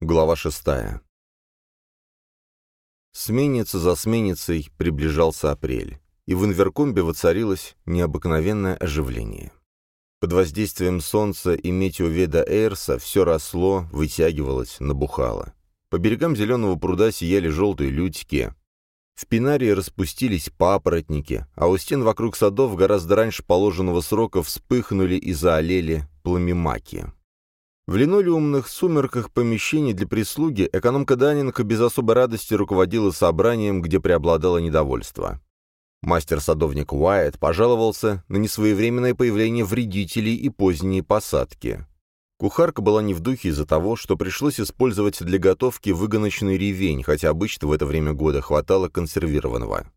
Глава шестая. Сменница за сменницей приближался апрель, и в Инверкомбе воцарилось необыкновенное оживление. Под воздействием солнца и метеоведа Эйрса все росло, вытягивалось, набухало. По берегам зеленого пруда сияли желтые лютики. В Пинарии распустились папоротники, а у стен вокруг садов гораздо раньше положенного срока вспыхнули и заолели пламемаки. В линолеумных сумерках помещений для прислуги экономка Данинг без особой радости руководила собранием, где преобладало недовольство. Мастер-садовник Уайт пожаловался на несвоевременное появление вредителей и поздние посадки. Кухарка была не в духе из-за того, что пришлось использовать для готовки выгоночный ревень, хотя обычно в это время года хватало консервированного.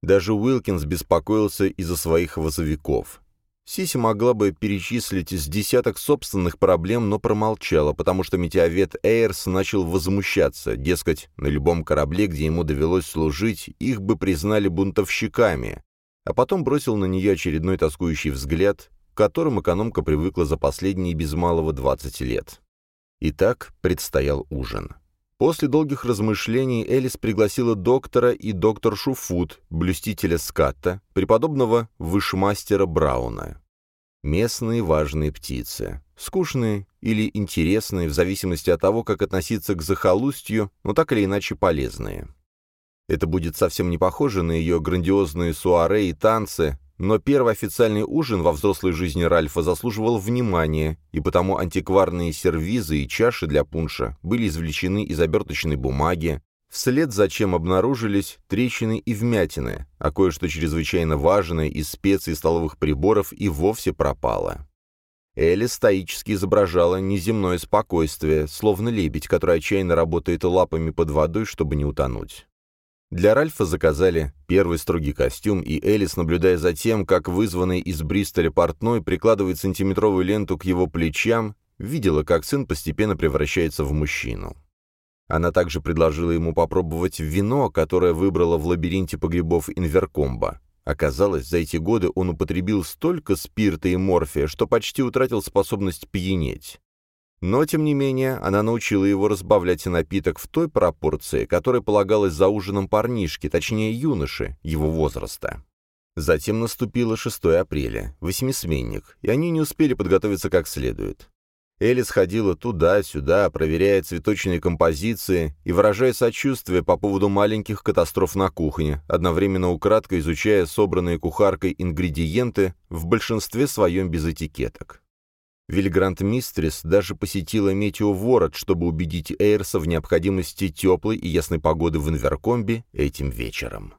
Даже Уилкинс беспокоился из-за своих возовиков. Сиси могла бы перечислить с десяток собственных проблем, но промолчала, потому что метеовед Эйрс начал возмущаться, дескать, на любом корабле, где ему довелось служить, их бы признали бунтовщиками, а потом бросил на нее очередной тоскующий взгляд, к которым экономка привыкла за последние без малого 20 лет. Итак, предстоял ужин. После долгих размышлений Элис пригласила доктора и доктор Шуфут, блюстителя скатта, преподобного вышмастера Брауна. Местные важные птицы. Скучные или интересные, в зависимости от того, как относиться к захолустью, но так или иначе полезные. Это будет совсем не похоже на ее грандиозные суаре и танцы, но первый официальный ужин во взрослой жизни Ральфа заслуживал внимания, и потому антикварные сервизы и чаши для пунша были извлечены из оберточной бумаги, вслед за чем обнаружились трещины и вмятины, а кое-что чрезвычайно важное из специй столовых приборов и вовсе пропало. Элли стоически изображала неземное спокойствие, словно лебедь, который отчаянно работает лапами под водой, чтобы не утонуть. Для Ральфа заказали первый строгий костюм, и Элис, наблюдая за тем, как вызванный из Бристоля портной прикладывает сантиметровую ленту к его плечам, видела, как сын постепенно превращается в мужчину. Она также предложила ему попробовать вино, которое выбрала в лабиринте погребов Инверкомба. Оказалось, за эти годы он употребил столько спирта и морфия, что почти утратил способность пьянеть. Но, тем не менее, она научила его разбавлять напиток в той пропорции, которая полагалась за ужином парнишки, точнее юноши, его возраста. Затем наступило 6 апреля, восьмисменник, и они не успели подготовиться как следует. Элис ходила туда-сюда, проверяя цветочные композиции и выражая сочувствие по поводу маленьких катастроф на кухне, одновременно украдко изучая собранные кухаркой ингредиенты, в большинстве своем без этикеток. Вильгрант Мистрис даже посетила Метеоворот, чтобы убедить Эйрса в необходимости теплой и ясной погоды в Инверкомбе этим вечером.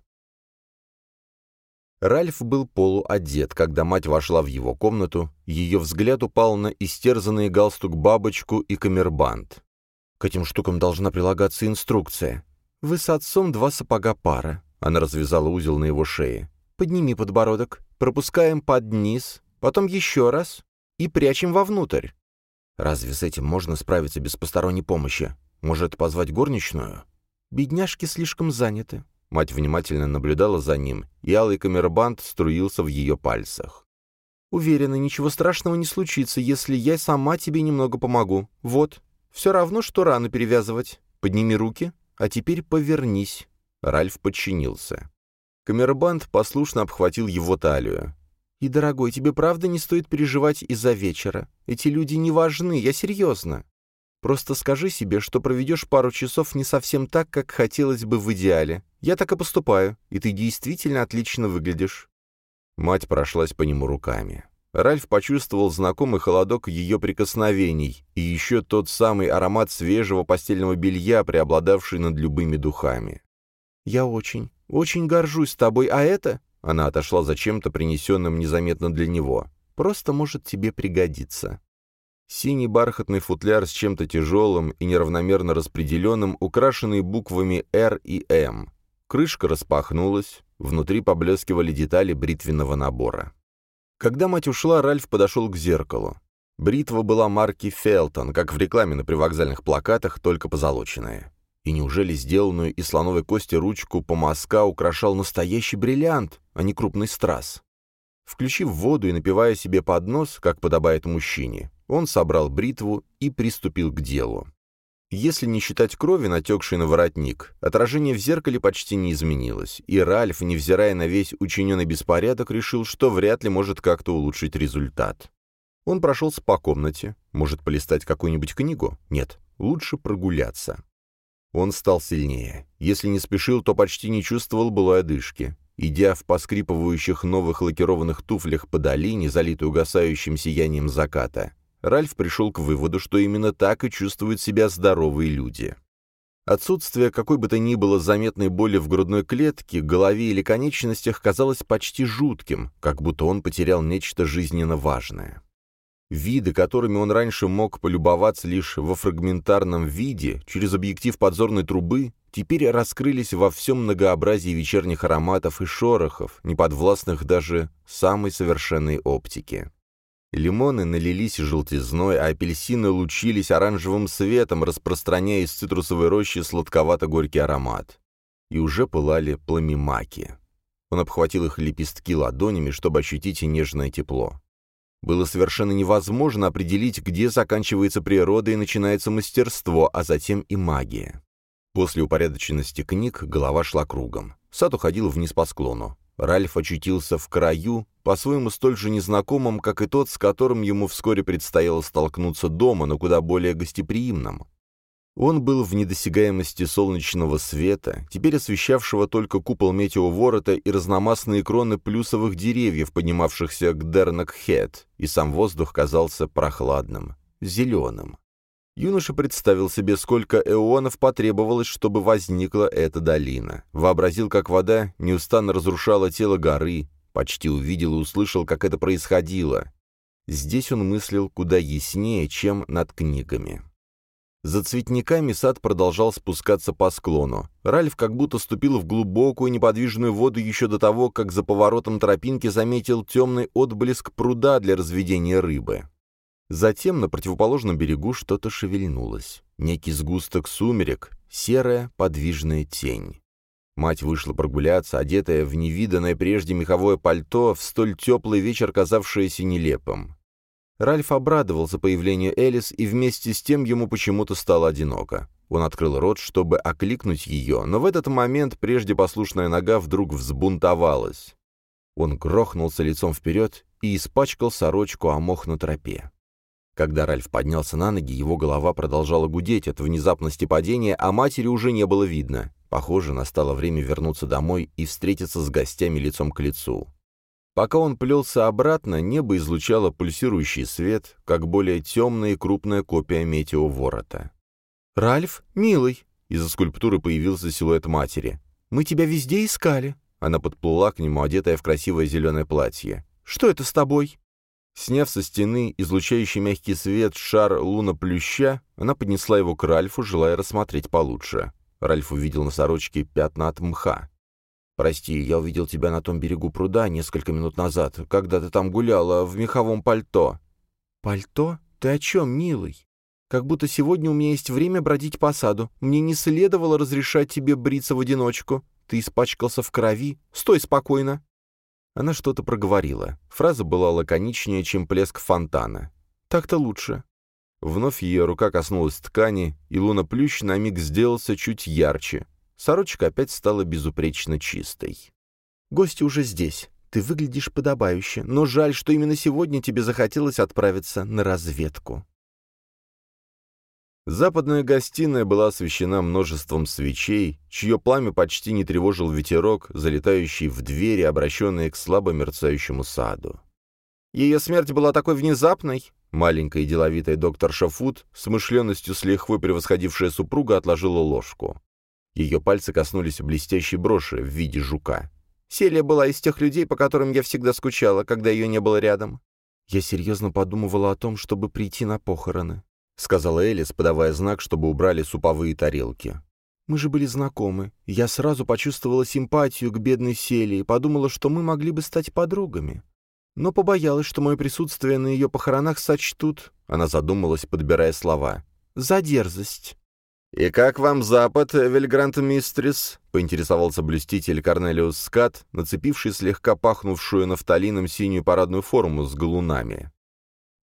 Ральф был полуодет, когда мать вошла в его комнату, ее взгляд упал на истерзанный галстук бабочку и камербанд. К этим штукам должна прилагаться инструкция. «Вы с отцом два сапога пара», — она развязала узел на его шее. «Подними подбородок, пропускаем под низ, потом еще раз, и прячем вовнутрь. Разве с этим можно справиться без посторонней помощи? Может, позвать горничную? Бедняжки слишком заняты. Мать внимательно наблюдала за ним, и алый камербанд струился в ее пальцах. «Уверена, ничего страшного не случится, если я сама тебе немного помогу. Вот, все равно, что рану перевязывать. Подними руки, а теперь повернись». Ральф подчинился. Камербанд послушно обхватил его талию. И, дорогой, тебе правда не стоит переживать из-за вечера. Эти люди не важны, я серьезно. Просто скажи себе, что проведешь пару часов не совсем так, как хотелось бы в идеале. Я так и поступаю, и ты действительно отлично выглядишь». Мать прошлась по нему руками. Ральф почувствовал знакомый холодок ее прикосновений и еще тот самый аромат свежего постельного белья, преобладавший над любыми духами. «Я очень, очень горжусь тобой, а это она отошла за чем-то, принесенным незаметно для него. «Просто может тебе пригодиться». Синий бархатный футляр с чем-то тяжелым и неравномерно распределенным, украшенный буквами «Р» и «М». Крышка распахнулась, внутри поблескивали детали бритвенного набора. Когда мать ушла, Ральф подошел к зеркалу. Бритва была марки «Фелтон», как в рекламе на привокзальных плакатах, только позолоченная. И неужели сделанную из слоновой кости ручку по мазка украшал настоящий бриллиант, а не крупный страз? Включив воду и напивая себе под нос, как подобает мужчине, он собрал бритву и приступил к делу. Если не считать крови, натекшей на воротник, отражение в зеркале почти не изменилось, и Ральф, невзирая на весь учиненный беспорядок, решил, что вряд ли может как-то улучшить результат. Он прошелся по комнате. Может, полистать какую-нибудь книгу? Нет, лучше прогуляться. Он стал сильнее. Если не спешил, то почти не чувствовал былой одышки. Идя в поскрипывающих новых лакированных туфлях по долине, залитой угасающим сиянием заката, Ральф пришел к выводу, что именно так и чувствуют себя здоровые люди. Отсутствие какой бы то ни было заметной боли в грудной клетке, голове или конечностях казалось почти жутким, как будто он потерял нечто жизненно важное. Виды, которыми он раньше мог полюбоваться лишь во фрагментарном виде, через объектив подзорной трубы, теперь раскрылись во всем многообразии вечерних ароматов и шорохов, неподвластных даже самой совершенной оптике. Лимоны налились желтизной, а апельсины лучились оранжевым светом, распространяя из цитрусовой рощи сладковато-горький аромат. И уже пылали пламимаки. Он обхватил их лепестки ладонями, чтобы ощутить нежное тепло. Было совершенно невозможно определить, где заканчивается природа и начинается мастерство, а затем и магия. После упорядоченности книг голова шла кругом. Сад уходил вниз по склону. Ральф очутился в краю, по-своему столь же незнакомым, как и тот, с которым ему вскоре предстояло столкнуться дома, но куда более гостеприимным. Он был в недосягаемости солнечного света, теперь освещавшего только купол метеоворота и разномастные кроны плюсовых деревьев, поднимавшихся к Дернакхет, и сам воздух казался прохладным, зеленым. Юноша представил себе, сколько эонов потребовалось, чтобы возникла эта долина. Вообразил, как вода неустанно разрушала тело горы, почти увидел и услышал, как это происходило. Здесь он мыслил куда яснее, чем над книгами. За цветниками сад продолжал спускаться по склону. Ральф как будто ступил в глубокую неподвижную воду еще до того, как за поворотом тропинки заметил темный отблеск пруда для разведения рыбы. Затем на противоположном берегу что-то шевельнулось. Некий сгусток сумерек, серая подвижная тень. Мать вышла прогуляться, одетая в невиданное прежде меховое пальто, в столь теплый вечер казавшееся нелепым. Ральф обрадовался появлению Элис, и вместе с тем ему почему-то стало одиноко. Он открыл рот, чтобы окликнуть ее, но в этот момент прежде послушная нога вдруг взбунтовалась. Он грохнулся лицом вперед и испачкал сорочку о мох на тропе. Когда Ральф поднялся на ноги, его голова продолжала гудеть от внезапности падения, а матери уже не было видно. Похоже, настало время вернуться домой и встретиться с гостями лицом к лицу. Пока он плелся обратно, небо излучало пульсирующий свет, как более темная и крупная копия метеоворота. «Ральф, милый!» Из-за скульптуры появился силуэт матери. «Мы тебя везде искали!» Она подплыла к нему, одетая в красивое зеленое платье. «Что это с тобой?» Сняв со стены излучающий мягкий свет шар луна-плюща, она поднесла его к Ральфу, желая рассмотреть получше. Ральф увидел на сорочке пятна от мха. «Прости, я увидел тебя на том берегу пруда несколько минут назад, когда ты там гуляла в меховом пальто». «Пальто? Ты о чем, милый? Как будто сегодня у меня есть время бродить по саду. Мне не следовало разрешать тебе бриться в одиночку. Ты испачкался в крови. Стой спокойно». Она что-то проговорила. Фраза была лаконичнее, чем плеск фонтана. «Так-то лучше». Вновь ее рука коснулась ткани, и луна-плющ на миг сделался чуть ярче. Сорочка опять стала безупречно чистой. «Гости уже здесь. Ты выглядишь подобающе, но жаль, что именно сегодня тебе захотелось отправиться на разведку». Западная гостиная была освещена множеством свечей, чье пламя почти не тревожил ветерок, залетающий в двери, обращенные к слабо мерцающему саду. Ее смерть была такой внезапной. Маленькая и деловитая доктор Шафут, с мышленностью с лихвой превосходившая супруга, отложила ложку. Ее пальцы коснулись блестящей броши в виде жука. Селия была из тех людей, по которым я всегда скучала, когда ее не было рядом. Я серьезно подумывала о том, чтобы прийти на похороны. — сказала Элис, подавая знак, чтобы убрали суповые тарелки. «Мы же были знакомы. Я сразу почувствовала симпатию к бедной Селии и подумала, что мы могли бы стать подругами. Но побоялась, что мое присутствие на ее похоронах сочтут...» Она задумалась, подбирая слова. «За дерзость». «И как вам Запад, Вельгрант Мистрис?» — поинтересовался блюститель Корнелиус Скат, нацепивший слегка пахнувшую нафталином синюю парадную форму с галунами.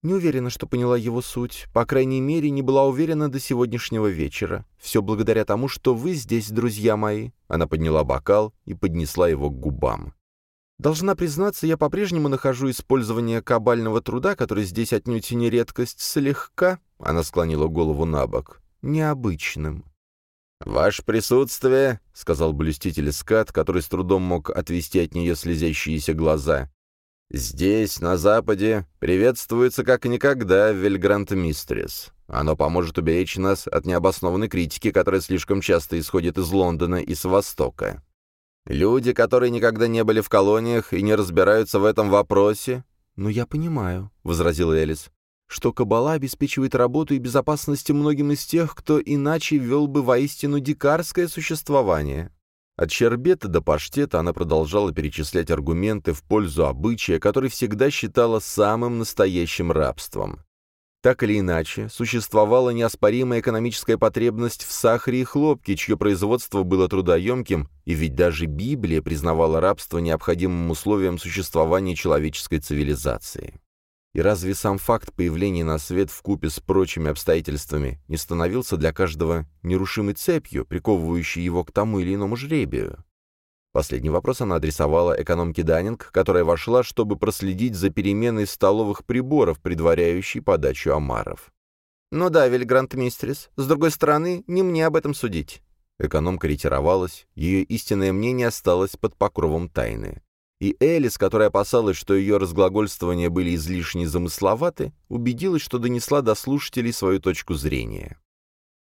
Не уверена, что поняла его суть. По крайней мере, не была уверена до сегодняшнего вечера. Все благодаря тому, что вы здесь, друзья мои». Она подняла бокал и поднесла его к губам. Должна признаться, я по-прежнему нахожу использование кабального труда, который здесь отнюдь не редкость, слегка, она склонила голову на бок, необычным. «Ваше присутствие», — сказал блюститель скат, который с трудом мог отвести от нее слезящиеся глаза, «здесь, на Западе, приветствуется как никогда Вельгрант Мистрис. Оно поможет уберечь нас от необоснованной критики, которая слишком часто исходит из Лондона и с Востока. Люди, которые никогда не были в колониях и не разбираются в этом вопросе...» «Но я понимаю», — возразил Элис, «что Кабала обеспечивает работу и безопасность многим из тех, кто иначе вел бы воистину дикарское существование». От щербета до паштета она продолжала перечислять аргументы в пользу обычая, который всегда считала самым настоящим рабством. Так или иначе, существовала неоспоримая экономическая потребность в сахаре и хлопке, чье производство было трудоемким, и ведь даже Библия признавала рабство необходимым условием существования человеческой цивилизации. И разве сам факт появления на свет в купе с прочими обстоятельствами не становился для каждого нерушимой цепью, приковывающей его к тому или иному жребию? Последний вопрос она адресовала экономке Даннинг, которая вошла, чтобы проследить за переменой столовых приборов, предваряющей подачу омаров. «Ну да, Вильгрантмистрис, с другой стороны, не мне об этом судить». Экономка ретировалась, ее истинное мнение осталось под покровом тайны. И Элис, которая опасалась, что ее разглагольствования были излишне замысловаты, убедилась, что донесла до слушателей свою точку зрения.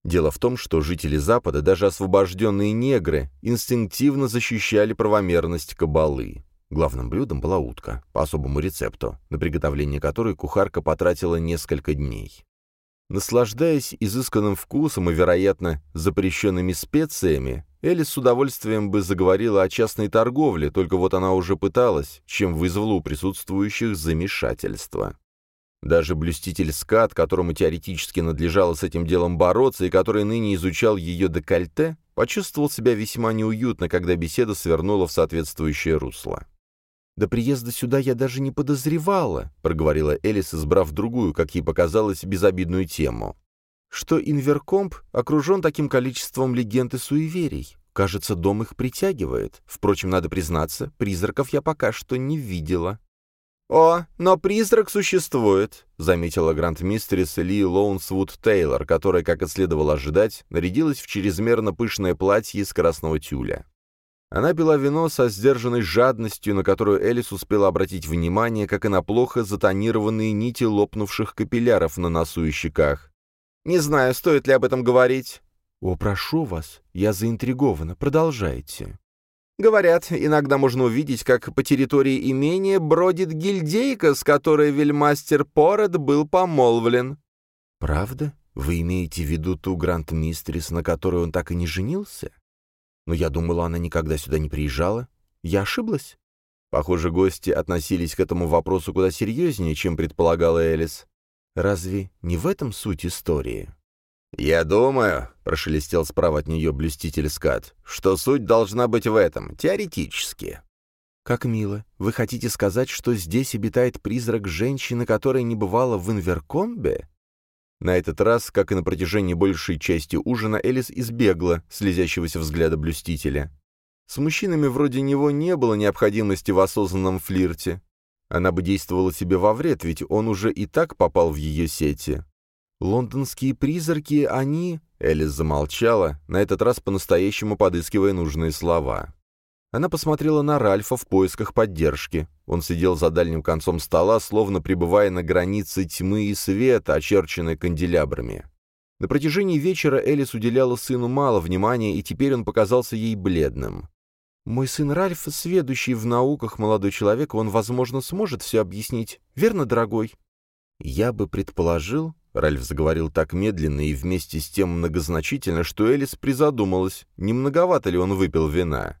Дело в том, что жители Запада, даже освобожденные негры, инстинктивно защищали правомерность кабалы. Главным блюдом была утка, по особому рецепту, на приготовление которой кухарка потратила несколько дней. Наслаждаясь изысканным вкусом и, вероятно, запрещенными специями, Элис с удовольствием бы заговорила о частной торговле, только вот она уже пыталась, чем вызвала у присутствующих замешательство. Даже блюститель скат, которому теоретически надлежало с этим делом бороться и который ныне изучал ее декольте, почувствовал себя весьма неуютно, когда беседа свернула в соответствующее русло. «До приезда сюда я даже не подозревала», — проговорила Элис, избрав другую, как ей показалось, безобидную тему, «что Инверкомп окружен таким количеством легенд и суеверий. Кажется, дом их притягивает. Впрочем, надо признаться, призраков я пока что не видела». «О, но призрак существует», — заметила гранд-мистерис Ли Лоунсвуд Тейлор, которая, как и следовало ожидать, нарядилась в чрезмерно пышное платье из красного тюля. Она пила вино со сдержанной жадностью, на которую Элис успела обратить внимание, как и на плохо затонированные нити лопнувших капилляров на носу и щеках. «Не знаю, стоит ли об этом говорить». «О, прошу вас, я заинтригована, продолжайте». Говорят, иногда можно увидеть, как по территории имения бродит гильдейка, с которой вельмастер Пород был помолвлен. Правда? Вы имеете в виду ту гранд-мистрис, на которой он так и не женился? Но я думала, она никогда сюда не приезжала. Я ошиблась? Похоже, гости относились к этому вопросу куда серьезнее, чем предполагала Элис. Разве не в этом суть истории? «Я думаю», — прошелестел справа от нее блюститель скат, «что суть должна быть в этом, теоретически». «Как мило. Вы хотите сказать, что здесь обитает призрак женщины, которая не бывала в Инверкомбе?» На этот раз, как и на протяжении большей части ужина, Элис избегла слезящегося взгляда блюстителя. С мужчинами вроде него не было необходимости в осознанном флирте. Она бы действовала себе во вред, ведь он уже и так попал в ее сети. Лондонские призраки, они...» Элис замолчала, на этот раз по-настоящему подыскивая нужные слова. Она посмотрела на Ральфа в поисках поддержки. Он сидел за дальним концом стола, словно пребывая на границе тьмы и света, очерченной канделябрами. На протяжении вечера Элис уделяла сыну мало внимания, и теперь он показался ей бледным. «Мой сын Ральф, сведущий в науках молодой человек, он, возможно, сможет все объяснить. Верно, дорогой?» «Я бы предположил, Ральф заговорил так медленно и вместе с тем многозначительно, что Элис призадумалась, не многовато ли он выпил вина.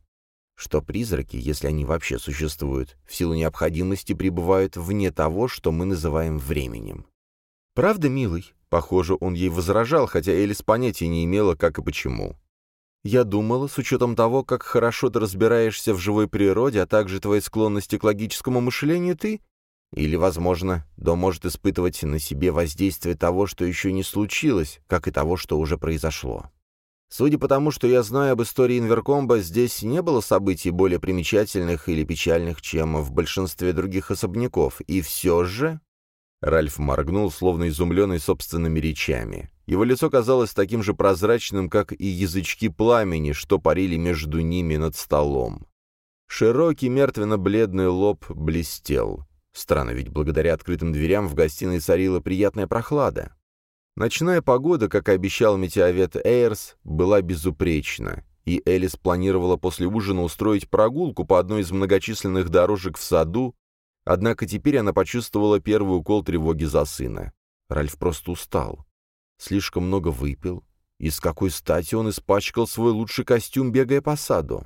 Что призраки, если они вообще существуют, в силу необходимости пребывают вне того, что мы называем временем. «Правда, милый?» Похоже, он ей возражал, хотя Элис понятия не имела, как и почему. «Я думала, с учетом того, как хорошо ты разбираешься в живой природе, а также твоей склонности к логическому мышлению, ты Или, возможно, дом может испытывать на себе воздействие того, что еще не случилось, как и того, что уже произошло. Судя по тому, что я знаю об истории Инверкомба, здесь не было событий более примечательных или печальных, чем в большинстве других особняков, и все же... Ральф моргнул, словно изумленный собственными речами. Его лицо казалось таким же прозрачным, как и язычки пламени, что парили между ними над столом. Широкий мертвенно-бледный лоб блестел. Странно, ведь благодаря открытым дверям в гостиной царила приятная прохлада. Ночная погода, как и обещал метеовед Эйрс, была безупречна, и Элис планировала после ужина устроить прогулку по одной из многочисленных дорожек в саду, однако теперь она почувствовала первый укол тревоги за сына. Ральф просто устал. Слишком много выпил, и с какой стати он испачкал свой лучший костюм, бегая по саду?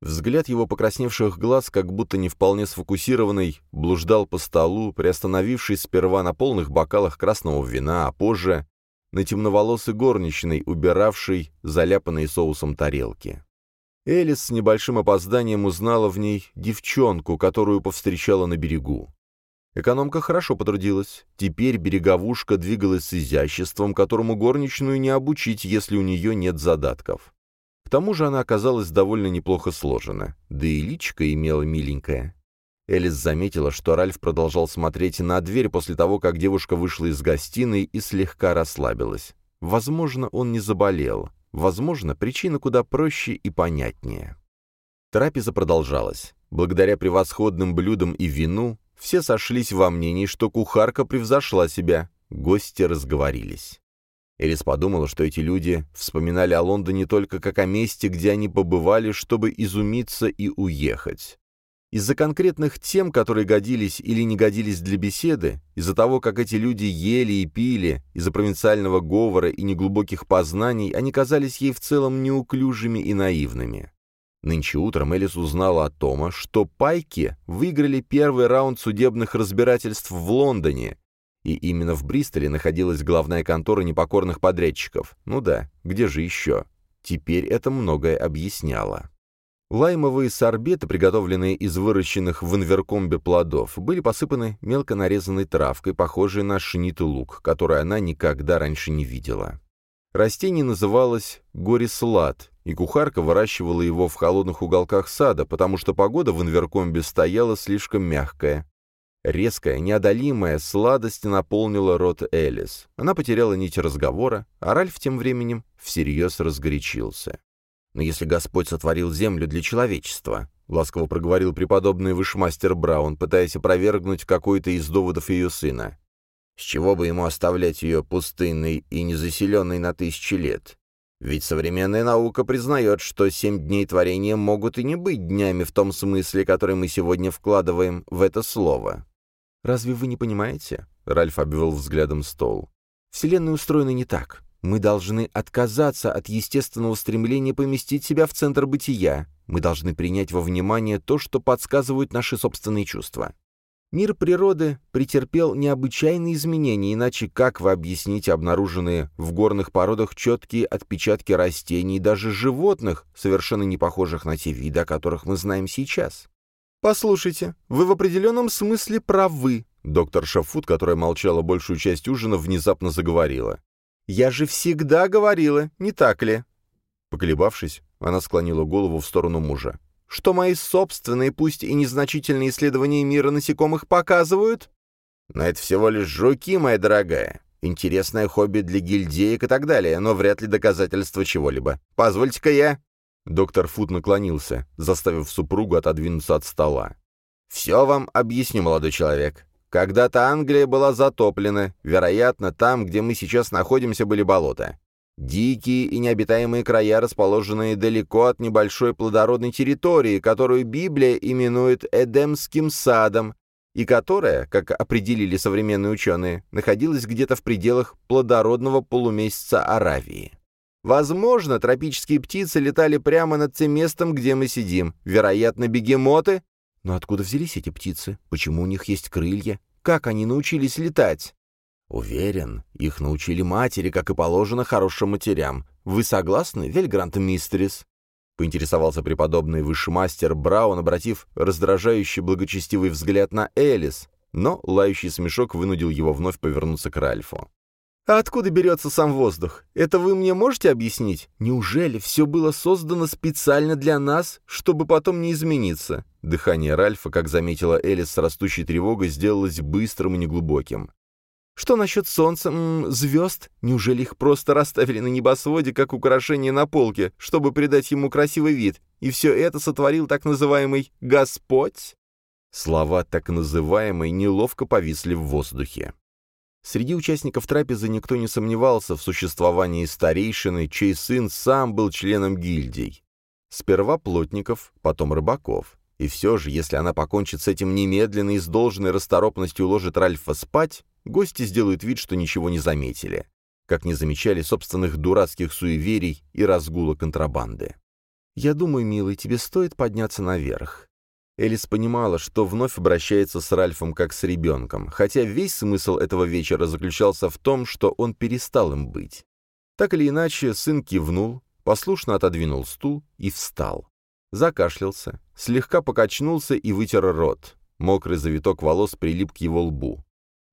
Взгляд его покрасневших глаз, как будто не вполне сфокусированный, блуждал по столу, приостановившись сперва на полных бокалах красного вина, а позже на темноволосой горничной, убиравшей заляпанные соусом тарелки. Элис с небольшим опозданием узнала в ней девчонку, которую повстречала на берегу. Экономка хорошо потрудилась. Теперь береговушка двигалась с изяществом, которому горничную не обучить, если у нее нет задатков. К тому же она оказалась довольно неплохо сложена, да и личка имела миленькая. Элис заметила, что Ральф продолжал смотреть на дверь после того, как девушка вышла из гостиной и слегка расслабилась. Возможно, он не заболел. Возможно, причина куда проще и понятнее. Трапеза продолжалась. Благодаря превосходным блюдам и вину все сошлись во мнении, что кухарка превзошла себя. Гости разговорились. Элис подумала, что эти люди вспоминали о Лондоне только как о месте, где они побывали, чтобы изумиться и уехать. Из-за конкретных тем, которые годились или не годились для беседы, из-за того, как эти люди ели и пили, из-за провинциального говора и неглубоких познаний, они казались ей в целом неуклюжими и наивными. Нынче утром Элис узнала от Тома, что Пайки выиграли первый раунд судебных разбирательств в Лондоне, и именно в Бристоле находилась главная контора непокорных подрядчиков. Ну да, где же еще? Теперь это многое объясняло. Лаймовые сорбеты, приготовленные из выращенных в инверкомбе плодов, были посыпаны мелко нарезанной травкой, похожей на шнит лук, которую она никогда раньше не видела. Растение называлось горислад, и кухарка выращивала его в холодных уголках сада, потому что погода в инверкомбе стояла слишком мягкая, Резкая, неодолимая сладость наполнила рот Элис. Она потеряла нить разговора, а Ральф тем временем всерьез разгорячился. «Но если Господь сотворил землю для человечества», — ласково проговорил преподобный вышмастер Браун, пытаясь опровергнуть какой-то из доводов ее сына, «с чего бы ему оставлять ее пустынной и незаселенной на тысячи лет? Ведь современная наука признает, что семь дней творения могут и не быть днями в том смысле, который мы сегодня вкладываем в это слово. «Разве вы не понимаете?» — Ральф обвел взглядом стол. «Вселенная устроена не так. Мы должны отказаться от естественного стремления поместить себя в центр бытия. Мы должны принять во внимание то, что подсказывают наши собственные чувства. Мир природы претерпел необычайные изменения, иначе как вы объясните обнаруженные в горных породах четкие отпечатки растений и даже животных, совершенно не похожих на те виды, о которых мы знаем сейчас? «Послушайте, вы в определенном смысле правы», — доктор Шафут, которая молчала большую часть ужина, внезапно заговорила. «Я же всегда говорила, не так ли?» Поколебавшись, она склонила голову в сторону мужа. «Что мои собственные, пусть и незначительные исследования мира насекомых показывают?» «Но это всего лишь жуки, моя дорогая. Интересное хобби для гильдеек и так далее, но вряд ли доказательство чего-либо. Позвольте-ка я...» Доктор Фуд наклонился, заставив супругу отодвинуться от стола. «Все вам объясню, молодой человек. Когда-то Англия была затоплена, вероятно, там, где мы сейчас находимся, были болота. Дикие и необитаемые края, расположенные далеко от небольшой плодородной территории, которую Библия именует Эдемским садом, и которая, как определили современные ученые, находилась где-то в пределах плодородного полумесяца Аравии. Возможно, тропические птицы летали прямо над тем местом, где мы сидим. Вероятно, бегемоты. Но откуда взялись эти птицы? Почему у них есть крылья? Как они научились летать? Уверен, их научили матери, как и положено хорошим матерям. Вы согласны, Вельгрант Мистерис? Поинтересовался преподобный высший мастер Браун, обратив раздражающий благочестивый взгляд на Элис, Но лающий смешок вынудил его вновь повернуться к Ральфу. «А откуда берется сам воздух? Это вы мне можете объяснить? Неужели все было создано специально для нас, чтобы потом не измениться?» Дыхание Ральфа, как заметила Элис с растущей тревогой, сделалось быстрым и неглубоким. «Что насчет солнца, звезд? Неужели их просто расставили на небосводе, как украшение на полке, чтобы придать ему красивый вид? И все это сотворил так называемый «Господь»?» Слова «так называемый» неловко повисли в воздухе. Среди участников трапезы никто не сомневался в существовании старейшины, чей сын сам был членом гильдий. Сперва плотников, потом рыбаков. И все же, если она покончит с этим немедленно и с должной расторопностью уложит Ральфа спать, гости сделают вид, что ничего не заметили. Как не замечали собственных дурацких суеверий и разгула контрабанды. «Я думаю, милый, тебе стоит подняться наверх. Элис понимала, что вновь обращается с Ральфом как с ребенком, хотя весь смысл этого вечера заключался в том, что он перестал им быть. Так или иначе, сын кивнул, послушно отодвинул стул и встал. Закашлялся, слегка покачнулся и вытер рот. Мокрый завиток волос прилип к его лбу.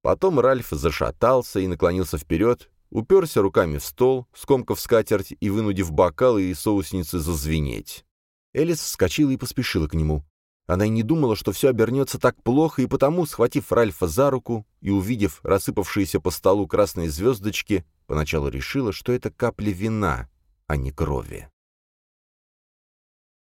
Потом Ральф зашатался и наклонился вперед, уперся руками в стол, скомкав скатерть и вынудив бокалы и соусницы зазвенеть. Элис вскочила и поспешила к нему. Она и не думала, что все обернется так плохо, и потому, схватив Ральфа за руку и увидев рассыпавшиеся по столу красные звездочки, поначалу решила, что это капли вина, а не крови.